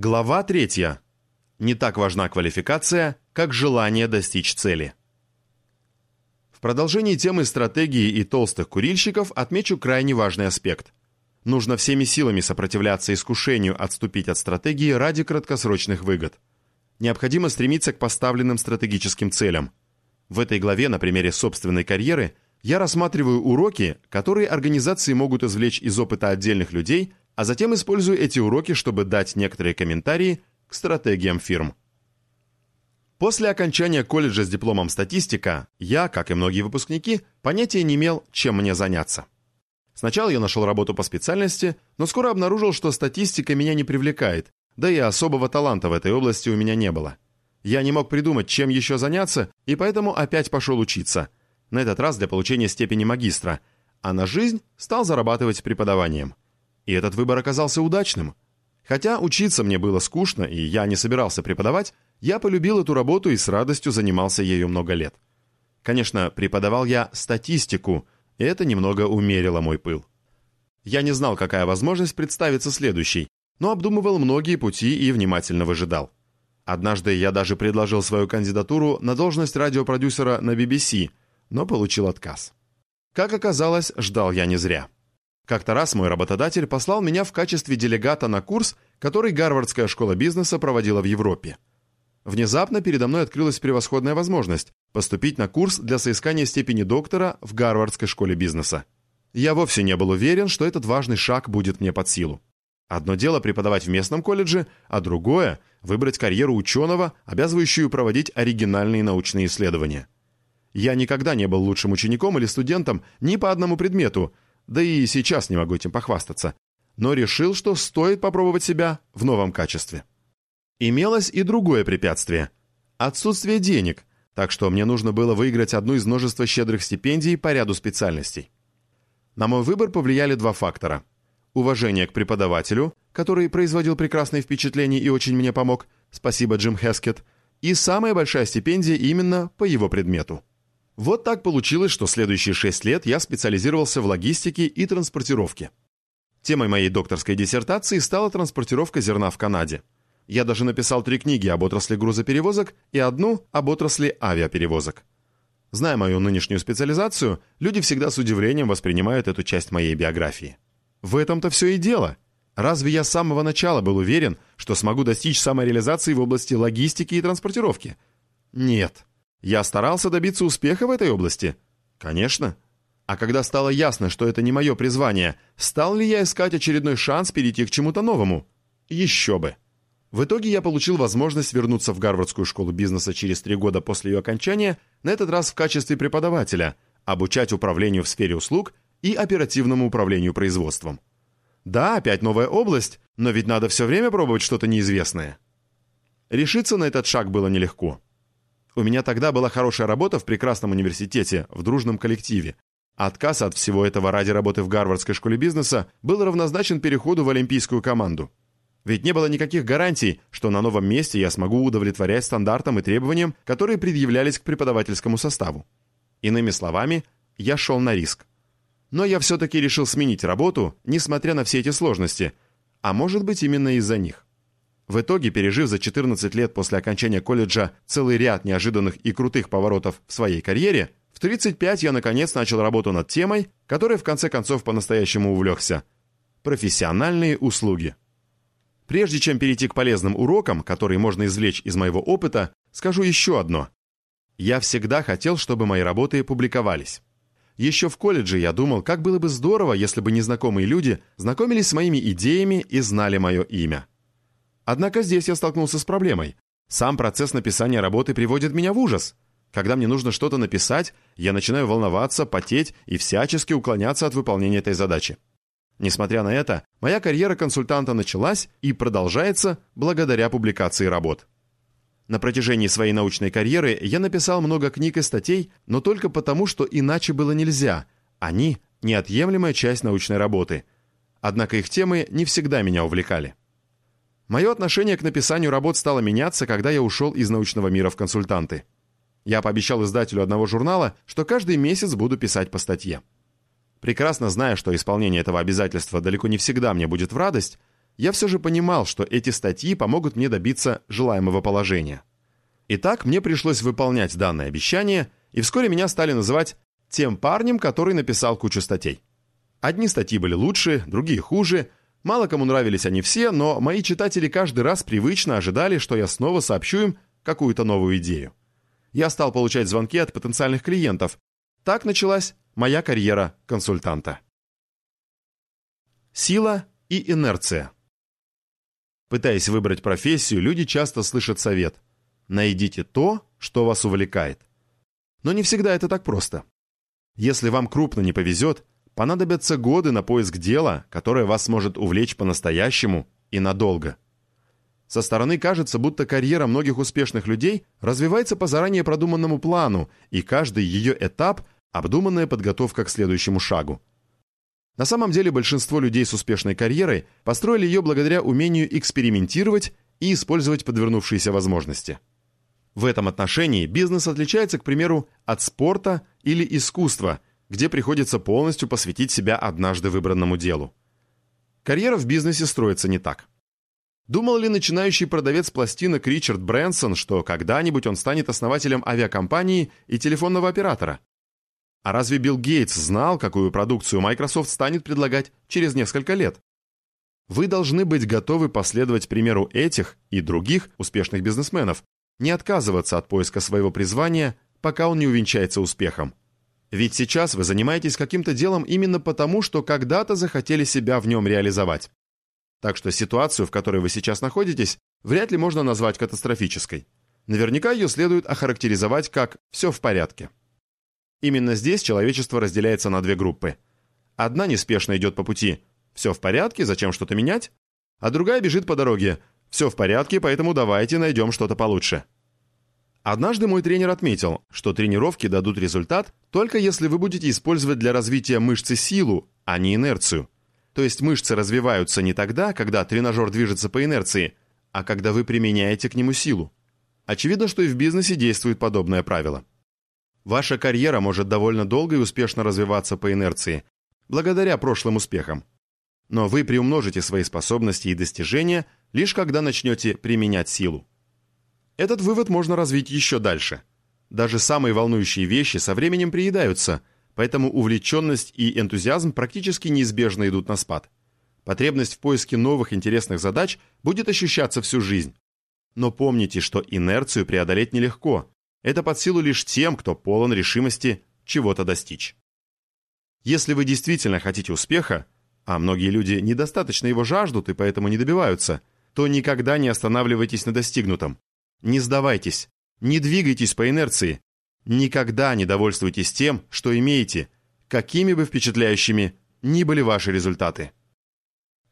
Глава третья. Не так важна квалификация, как желание достичь цели. В продолжении темы стратегии и толстых курильщиков отмечу крайне важный аспект. Нужно всеми силами сопротивляться искушению отступить от стратегии ради краткосрочных выгод. Необходимо стремиться к поставленным стратегическим целям. В этой главе на примере собственной карьеры я рассматриваю уроки, которые организации могут извлечь из опыта отдельных людей – а затем использую эти уроки, чтобы дать некоторые комментарии к стратегиям фирм. После окончания колледжа с дипломом статистика, я, как и многие выпускники, понятия не имел, чем мне заняться. Сначала я нашел работу по специальности, но скоро обнаружил, что статистика меня не привлекает, да и особого таланта в этой области у меня не было. Я не мог придумать, чем еще заняться, и поэтому опять пошел учиться. На этот раз для получения степени магистра, а на жизнь стал зарабатывать преподаванием. И этот выбор оказался удачным. Хотя учиться мне было скучно, и я не собирался преподавать, я полюбил эту работу и с радостью занимался ею много лет. Конечно, преподавал я статистику, и это немного умерило мой пыл. Я не знал, какая возможность представится следующей, но обдумывал многие пути и внимательно выжидал. Однажды я даже предложил свою кандидатуру на должность радиопродюсера на BBC, но получил отказ. Как оказалось, ждал я не зря. Как-то раз мой работодатель послал меня в качестве делегата на курс, который Гарвардская школа бизнеса проводила в Европе. Внезапно передо мной открылась превосходная возможность поступить на курс для соискания степени доктора в Гарвардской школе бизнеса. Я вовсе не был уверен, что этот важный шаг будет мне под силу. Одно дело преподавать в местном колледже, а другое – выбрать карьеру ученого, обязывающую проводить оригинальные научные исследования. Я никогда не был лучшим учеником или студентом ни по одному предмету – да и сейчас не могу этим похвастаться, но решил, что стоит попробовать себя в новом качестве. Имелось и другое препятствие – отсутствие денег, так что мне нужно было выиграть одну из множества щедрых стипендий по ряду специальностей. На мой выбор повлияли два фактора. Уважение к преподавателю, который производил прекрасное впечатление и очень мне помог, спасибо Джим Хескет, и самая большая стипендия именно по его предмету. Вот так получилось, что следующие шесть лет я специализировался в логистике и транспортировке. Темой моей докторской диссертации стала транспортировка зерна в Канаде. Я даже написал три книги об отрасли грузоперевозок и одну об отрасли авиаперевозок. Зная мою нынешнюю специализацию, люди всегда с удивлением воспринимают эту часть моей биографии. В этом-то все и дело. Разве я с самого начала был уверен, что смогу достичь самореализации в области логистики и транспортировки? Нет. Я старался добиться успеха в этой области? Конечно. А когда стало ясно, что это не мое призвание, стал ли я искать очередной шанс перейти к чему-то новому? Еще бы. В итоге я получил возможность вернуться в Гарвардскую школу бизнеса через три года после ее окончания, на этот раз в качестве преподавателя, обучать управлению в сфере услуг и оперативному управлению производством. Да, опять новая область, но ведь надо все время пробовать что-то неизвестное. Решиться на этот шаг было нелегко. У меня тогда была хорошая работа в прекрасном университете, в дружном коллективе. Отказ от всего этого ради работы в Гарвардской школе бизнеса был равнозначен переходу в олимпийскую команду. Ведь не было никаких гарантий, что на новом месте я смогу удовлетворять стандартам и требованиям, которые предъявлялись к преподавательскому составу. Иными словами, я шел на риск. Но я все-таки решил сменить работу, несмотря на все эти сложности, а может быть именно из-за них. В итоге, пережив за 14 лет после окончания колледжа целый ряд неожиданных и крутых поворотов в своей карьере, в 35 я наконец начал работу над темой, которой в конце концов по-настоящему увлекся – профессиональные услуги. Прежде чем перейти к полезным урокам, которые можно извлечь из моего опыта, скажу еще одно. Я всегда хотел, чтобы мои работы публиковались. Еще в колледже я думал, как было бы здорово, если бы незнакомые люди знакомились с моими идеями и знали мое имя. Однако здесь я столкнулся с проблемой. Сам процесс написания работы приводит меня в ужас. Когда мне нужно что-то написать, я начинаю волноваться, потеть и всячески уклоняться от выполнения этой задачи. Несмотря на это, моя карьера консультанта началась и продолжается благодаря публикации работ. На протяжении своей научной карьеры я написал много книг и статей, но только потому, что иначе было нельзя. Они – неотъемлемая часть научной работы. Однако их темы не всегда меня увлекали. Мое отношение к написанию работ стало меняться, когда я ушел из научного мира в консультанты. Я пообещал издателю одного журнала, что каждый месяц буду писать по статье. Прекрасно зная, что исполнение этого обязательства далеко не всегда мне будет в радость, я все же понимал, что эти статьи помогут мне добиться желаемого положения. Итак, мне пришлось выполнять данное обещание, и вскоре меня стали называть тем парнем, который написал кучу статей. Одни статьи были лучше, другие хуже, мало кому нравились они все, но мои читатели каждый раз привычно ожидали, что я снова сообщу им какую-то новую идею. Я стал получать звонки от потенциальных клиентов. Так началась моя карьера консультанта. Сила и инерция. Пытаясь выбрать профессию, люди часто слышат совет «найдите то, что вас увлекает». Но не всегда это так просто. Если вам крупно не повезет, понадобятся годы на поиск дела, которое вас может увлечь по-настоящему и надолго. Со стороны кажется, будто карьера многих успешных людей развивается по заранее продуманному плану, и каждый ее этап – обдуманная подготовка к следующему шагу. На самом деле большинство людей с успешной карьерой построили ее благодаря умению экспериментировать и использовать подвернувшиеся возможности. В этом отношении бизнес отличается, к примеру, от спорта или искусства, где приходится полностью посвятить себя однажды выбранному делу. Карьера в бизнесе строится не так. Думал ли начинающий продавец пластинок Ричард Брэнсон, что когда-нибудь он станет основателем авиакомпании и телефонного оператора? А разве Билл Гейтс знал, какую продукцию Microsoft станет предлагать через несколько лет? Вы должны быть готовы последовать примеру этих и других успешных бизнесменов, не отказываться от поиска своего призвания, пока он не увенчается успехом. Ведь сейчас вы занимаетесь каким-то делом именно потому, что когда-то захотели себя в нем реализовать. Так что ситуацию, в которой вы сейчас находитесь, вряд ли можно назвать катастрофической. Наверняка ее следует охарактеризовать как «все в порядке». Именно здесь человечество разделяется на две группы. Одна неспешно идет по пути «все в порядке, зачем что-то менять?», а другая бежит по дороге «все в порядке, поэтому давайте найдем что-то получше». Однажды мой тренер отметил, что тренировки дадут результат только если вы будете использовать для развития мышцы силу, а не инерцию. То есть мышцы развиваются не тогда, когда тренажер движется по инерции, а когда вы применяете к нему силу. Очевидно, что и в бизнесе действует подобное правило. Ваша карьера может довольно долго и успешно развиваться по инерции, благодаря прошлым успехам. Но вы приумножите свои способности и достижения, лишь когда начнете применять силу. Этот вывод можно развить еще дальше. Даже самые волнующие вещи со временем приедаются, поэтому увлеченность и энтузиазм практически неизбежно идут на спад. Потребность в поиске новых интересных задач будет ощущаться всю жизнь. Но помните, что инерцию преодолеть нелегко, это под силу лишь тем, кто полон решимости чего-то достичь. Если вы действительно хотите успеха, а многие люди недостаточно его жаждут и поэтому не добиваются, то никогда не останавливайтесь на достигнутом. Не сдавайтесь, не двигайтесь по инерции, никогда не довольствуйтесь тем, что имеете, какими бы впечатляющими ни были ваши результаты.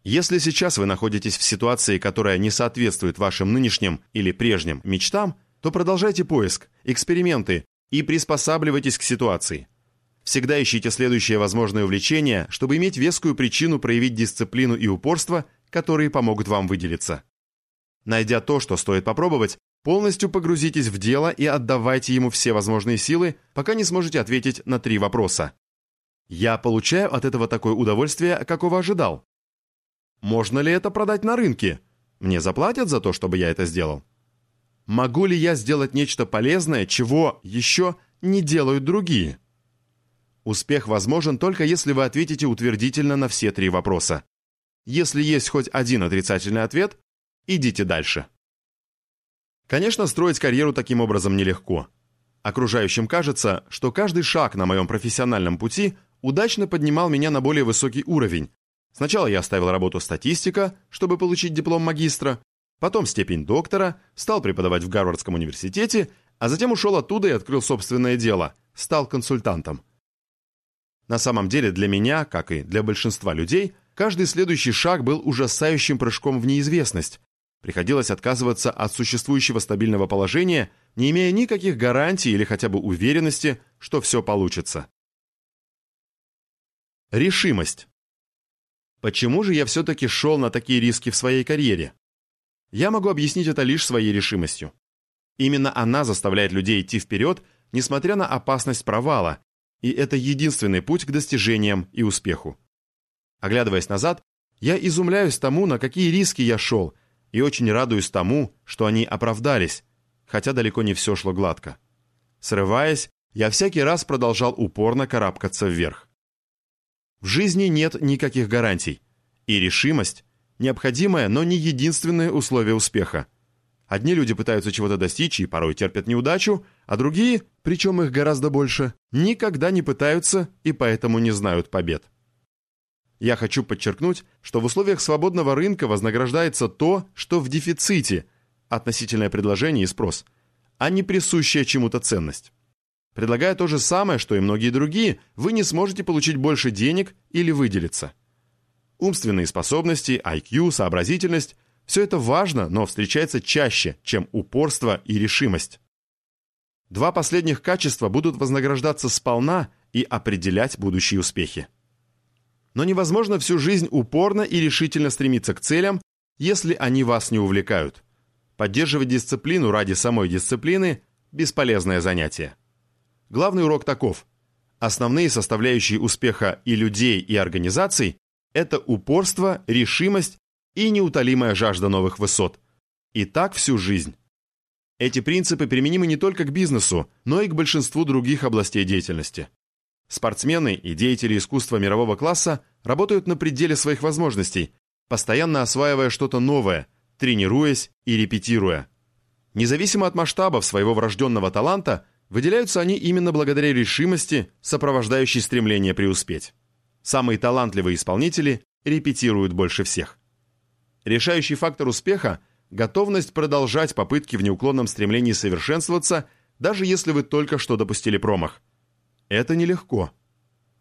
Если сейчас вы находитесь в ситуации, которая не соответствует вашим нынешним или прежним мечтам, то продолжайте поиск, эксперименты и приспосабливайтесь к ситуации. Всегда ищите следующее возможное увлечение, чтобы иметь вескую причину проявить дисциплину и упорство, которые помогут вам выделиться. Найдя то, что стоит попробовать, полностью погрузитесь в дело и отдавайте ему все возможные силы, пока не сможете ответить на три вопроса. Я получаю от этого такое удовольствие, какого ожидал. Можно ли это продать на рынке? Мне заплатят за то, чтобы я это сделал? Могу ли я сделать нечто полезное, чего еще не делают другие? Успех возможен только если вы ответите утвердительно на все три вопроса. Если есть хоть один отрицательный ответ, идите дальше. Конечно, строить карьеру таким образом нелегко. Окружающим кажется, что каждый шаг на моем профессиональном пути удачно поднимал меня на более высокий уровень. Сначала я оставил работу статистика, чтобы получить диплом магистра, потом степень доктора, стал преподавать в Гарвардском университете, а затем ушел оттуда и открыл собственное дело, стал консультантом. На самом деле для меня, как и для большинства людей, каждый следующий шаг был ужасающим прыжком в неизвестность. Приходилось отказываться от существующего стабильного положения, не имея никаких гарантий или хотя бы уверенности, что все получится. Решимость. Почему же я все-таки шел на такие риски в своей карьере? Я могу объяснить это лишь своей решимостью. Именно она заставляет людей идти вперед, несмотря на опасность провала, и это единственный путь к достижениям и успеху. Оглядываясь назад, Я изумляюсь тому, на какие риски я шел, и очень радуюсь тому, что они оправдались, хотя далеко не все шло гладко. Срываясь, я всякий раз продолжал упорно карабкаться вверх. В жизни нет никаких гарантий, и решимость – необходимое, но не единственное условие успеха. Одни люди пытаются чего-то достичь и порой терпят неудачу, а другие, причем их гораздо больше, никогда не пытаются и поэтому не знают побед. Я хочу подчеркнуть, что в условиях свободного рынка вознаграждается то, что в дефиците, относительное предложение и спрос, а не присущая чему-то ценность. Предлагая то же самое, что и многие другие, вы не сможете получить больше денег или выделиться. Умственные способности, IQ, сообразительность – все это важно, но встречается чаще, чем упорство и решимость. Два последних качества будут вознаграждаться сполна и определять будущие успехи. Но невозможно всю жизнь упорно и решительно стремиться к целям, если они вас не увлекают. Поддерживать дисциплину ради самой дисциплины – бесполезное занятие. Главный урок таков. Основные составляющие успеха и людей, и организаций – это упорство, решимость и неутолимая жажда новых высот. И так всю жизнь. Эти принципы применимы не только к бизнесу, но и к большинству других областей деятельности. Спортсмены и деятели искусства мирового класса работают на пределе своих возможностей, постоянно осваивая что-то новое, тренируясь и репетируя. Независимо от масштабов своего врожденного таланта, выделяются они именно благодаря решимости, сопровождающей стремление преуспеть. Самые талантливые исполнители репетируют больше всех. Решающий фактор успеха – готовность продолжать попытки в неуклонном стремлении совершенствоваться, даже если вы только что допустили промах. Это нелегко.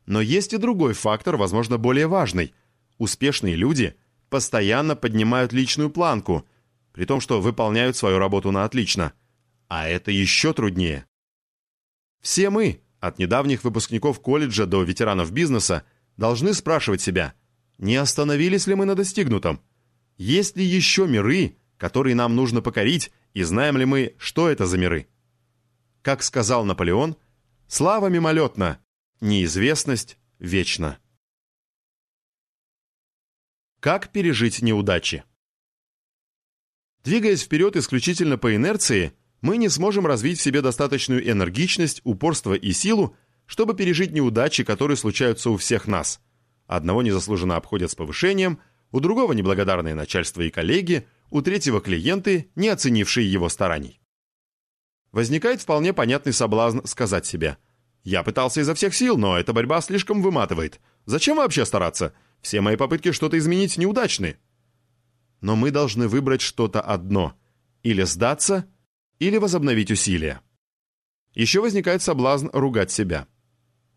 Но есть и другой фактор, возможно, более важный. Успешные люди постоянно поднимают личную планку, при том, что выполняют свою работу на отлично. А это еще труднее. Все мы, от недавних выпускников колледжа до ветеранов бизнеса, должны спрашивать себя, не остановились ли мы на достигнутом? Есть ли еще миры, которые нам нужно покорить, и знаем ли мы, что это за миры? Как сказал Наполеон, Слава мимолетна, неизвестность вечна. Как пережить неудачи? Двигаясь вперед исключительно по инерции, мы не сможем развить в себе достаточную энергичность, упорство и силу, чтобы пережить неудачи, которые случаются у всех нас. Одного незаслуженно обходят с повышением, у другого неблагодарное начальство и коллеги, у третьего клиенты, не оценившие его стараний возникает вполне понятный соблазн сказать себе «Я пытался изо всех сил, но эта борьба слишком выматывает. Зачем вообще стараться? Все мои попытки что-то изменить неудачны». Но мы должны выбрать что-то одно – или сдаться, или возобновить усилия. Еще возникает соблазн ругать себя.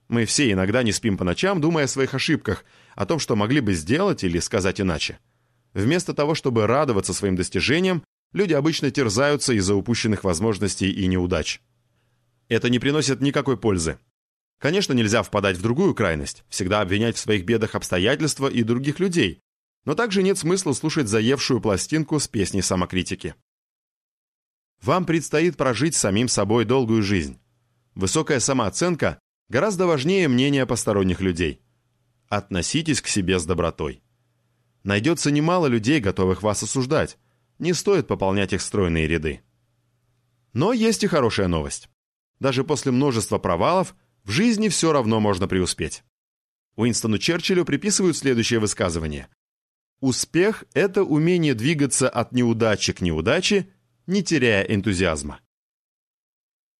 Мы все иногда не спим по ночам, думая о своих ошибках, о том, что могли бы сделать или сказать иначе. Вместо того, чтобы радоваться своим достижениям, люди обычно терзаются из-за упущенных возможностей и неудач. Это не приносит никакой пользы. Конечно, нельзя впадать в другую крайность, всегда обвинять в своих бедах обстоятельства и других людей, но также нет смысла слушать заевшую пластинку с песней самокритики. Вам предстоит прожить самим собой долгую жизнь. Высокая самооценка гораздо важнее мнения посторонних людей. Относитесь к себе с добротой. Найдется немало людей, готовых вас осуждать, не стоит пополнять их стройные ряды. Но есть и хорошая новость. Даже после множества провалов в жизни все равно можно преуспеть. Уинстону Черчиллю приписывают следующее высказывание. «Успех – это умение двигаться от неудачи к неудаче, не теряя энтузиазма».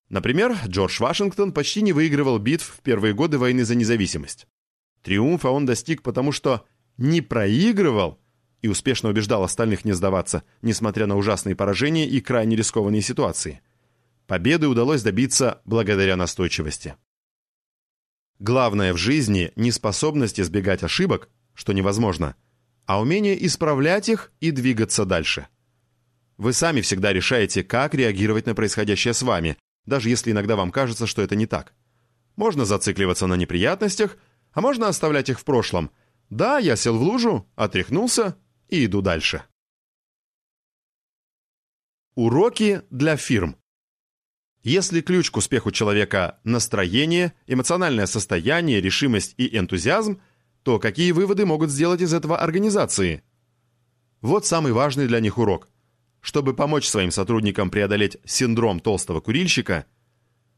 Например, Джордж Вашингтон почти не выигрывал битв в первые годы войны за независимость. Триумфа он достиг потому, что не проигрывал – и успешно убеждал остальных не сдаваться, несмотря на ужасные поражения и крайне рискованные ситуации. Победы удалось добиться благодаря настойчивости. Главное в жизни не способность избегать ошибок, что невозможно, а умение исправлять их и двигаться дальше. Вы сами всегда решаете, как реагировать на происходящее с вами, даже если иногда вам кажется, что это не так. Можно зацикливаться на неприятностях, а можно оставлять их в прошлом. Да, я сел в лужу, отряхнулся, и иду дальше. Уроки для фирм. Если ключ к успеху человека – настроение, эмоциональное состояние, решимость и энтузиазм, то какие выводы могут сделать из этого организации? Вот самый важный для них урок. Чтобы помочь своим сотрудникам преодолеть синдром толстого курильщика,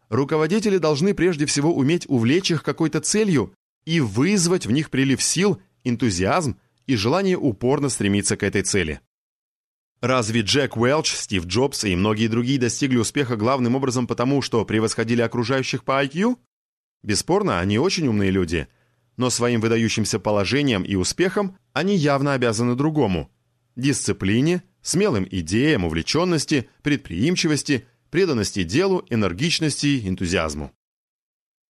руководители должны прежде всего уметь увлечь их какой-то целью и вызвать в них прилив сил, энтузиазм и желание упорно стремиться к этой цели. Разве Джек Уэлч, Стив Джобс и многие другие достигли успеха главным образом потому, что превосходили окружающих по IQ? Бесспорно, они очень умные люди, но своим выдающимся положением и успехом они явно обязаны другому – дисциплине, смелым идеям, увлеченности, предприимчивости, преданности делу, энергичности, энтузиазму.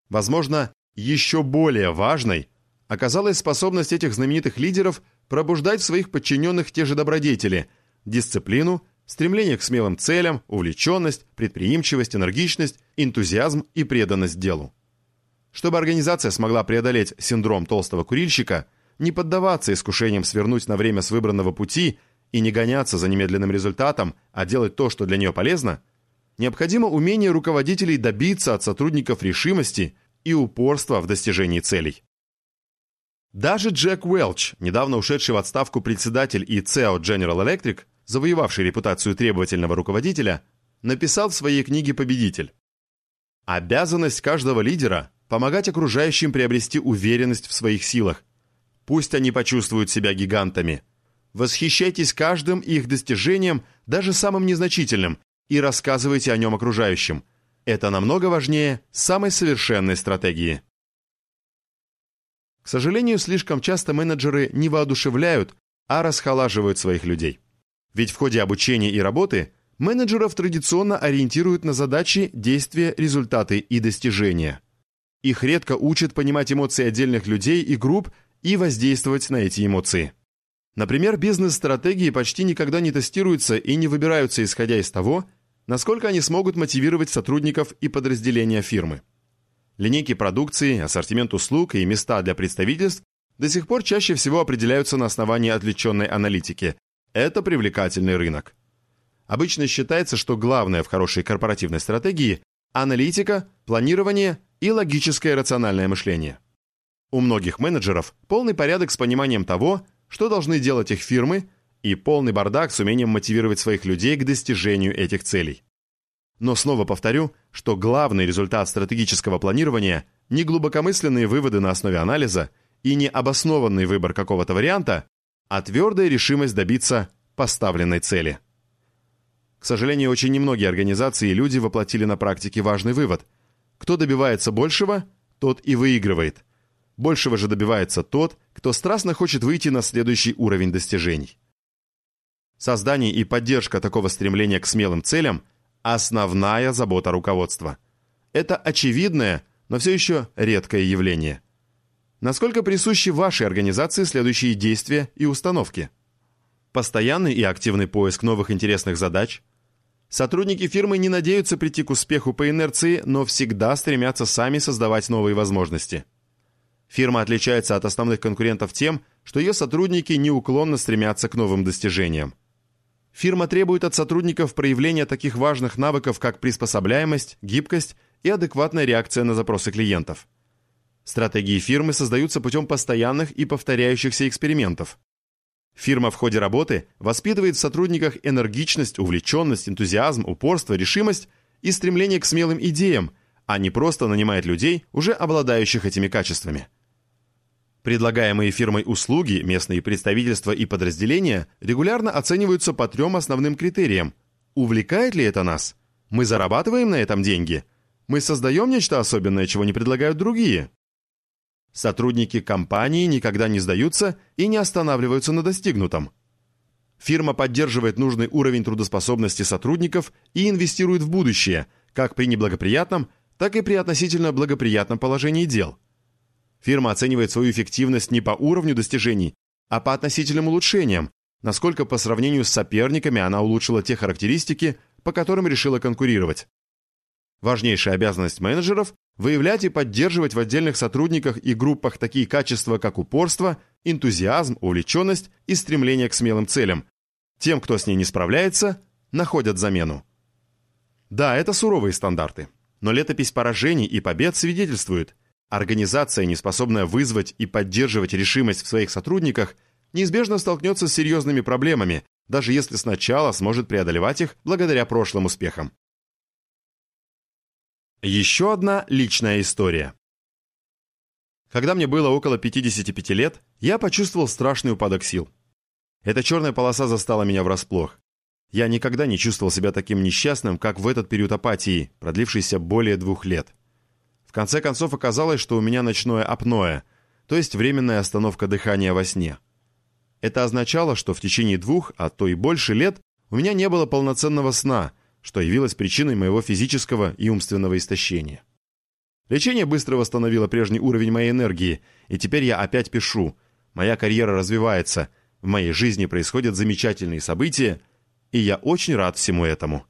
Возможно, еще более важной оказалась способность этих знаменитых лидеров пробуждать в своих подчиненных те же добродетели – дисциплину, стремление к смелым целям, увлеченность, предприимчивость, энергичность, энтузиазм и преданность делу. Чтобы организация смогла преодолеть синдром толстого курильщика, не поддаваться искушениям свернуть на время с выбранного пути и не гоняться за немедленным результатом, а делать то, что для нее полезно, необходимо умение руководителей добиться от сотрудников решимости и упорства в достижении целей. Даже Джек Уэлч, недавно ушедший в отставку председатель и CEO General Electric, завоевавший репутацию требовательного руководителя, написал в своей книге «Победитель». Обязанность каждого лидера – помогать окружающим приобрести уверенность в своих силах. Пусть они почувствуют себя гигантами. Восхищайтесь каждым их достижением, даже самым незначительным, и рассказывайте о нем окружающим. Это намного важнее самой совершенной стратегии. К сожалению, слишком часто менеджеры не воодушевляют, а расхолаживают своих людей. Ведь в ходе обучения и работы менеджеров традиционно ориентируют на задачи, действия, результаты и достижения. Их редко учат понимать эмоции отдельных людей и групп и воздействовать на эти эмоции. Например, бизнес-стратегии почти никогда не тестируются и не выбираются исходя из того, насколько они смогут мотивировать сотрудников и подразделения фирмы. Линейки продукции, ассортимент услуг и места для представительств до сих пор чаще всего определяются на основании отвлеченной аналитики. Это привлекательный рынок. Обычно считается, что главное в хорошей корпоративной стратегии – аналитика, планирование и логическое рациональное мышление. У многих менеджеров полный порядок с пониманием того, что должны делать их фирмы, и полный бардак с умением мотивировать своих людей к достижению этих целей. Но снова повторю, что главный результат стратегического планирования – не глубокомысленные выводы на основе анализа и не обоснованный выбор какого-то варианта, а твердая решимость добиться поставленной цели. К сожалению, очень немногие организации и люди воплотили на практике важный вывод. Кто добивается большего, тот и выигрывает. Большего же добивается тот, кто страстно хочет выйти на следующий уровень достижений. Создание и поддержка такого стремления к смелым целям – основная забота руководства. Это очевидное, но все еще редкое явление. Насколько присущи вашей организации следующие действия и установки? Постоянный и активный поиск новых интересных задач. Сотрудники фирмы не надеются прийти к успеху по инерции, но всегда стремятся сами создавать новые возможности. Фирма отличается от основных конкурентов тем, что ее сотрудники неуклонно стремятся к новым достижениям. Фирма требует от сотрудников проявления таких важных навыков, как приспособляемость, гибкость и адекватная реакция на запросы клиентов. Стратегии фирмы создаются путем постоянных и повторяющихся экспериментов. Фирма в ходе работы воспитывает в сотрудниках энергичность, увлеченность, энтузиазм, упорство, решимость и стремление к смелым идеям, а не просто нанимает людей, уже обладающих этими качествами. Предлагаемые фирмой услуги, местные представительства и подразделения регулярно оцениваются по трем основным критериям. Увлекает ли это нас? Мы зарабатываем на этом деньги? Мы создаем нечто особенное, чего не предлагают другие? Сотрудники компании никогда не сдаются и не останавливаются на достигнутом. Фирма поддерживает нужный уровень трудоспособности сотрудников и инвестирует в будущее, как при неблагоприятном, так и при относительно благоприятном положении дел – Фирма оценивает свою эффективность не по уровню достижений, а по относительным улучшениям, насколько по сравнению с соперниками она улучшила те характеристики, по которым решила конкурировать. Важнейшая обязанность менеджеров – выявлять и поддерживать в отдельных сотрудниках и группах такие качества, как упорство, энтузиазм, увлеченность и стремление к смелым целям. Тем, кто с ней не справляется, находят замену. Да, это суровые стандарты, но летопись поражений и побед свидетельствует, Организация, не способная вызвать и поддерживать решимость в своих сотрудниках, неизбежно столкнется с серьезными проблемами, даже если сначала сможет преодолевать их благодаря прошлым успехам. Еще одна личная история. Когда мне было около 55 лет, я почувствовал страшный упадок сил. Эта черная полоса застала меня врасплох. Я никогда не чувствовал себя таким несчастным, как в этот период апатии, продлившийся более двух лет. В конце концов оказалось, что у меня ночное апноэ, то есть временная остановка дыхания во сне. Это означало, что в течение двух, а то и больше лет у меня не было полноценного сна, что явилось причиной моего физического и умственного истощения. Лечение быстро восстановило прежний уровень моей энергии, и теперь я опять пишу. Моя карьера развивается, в моей жизни происходят замечательные события, и я очень рад всему этому.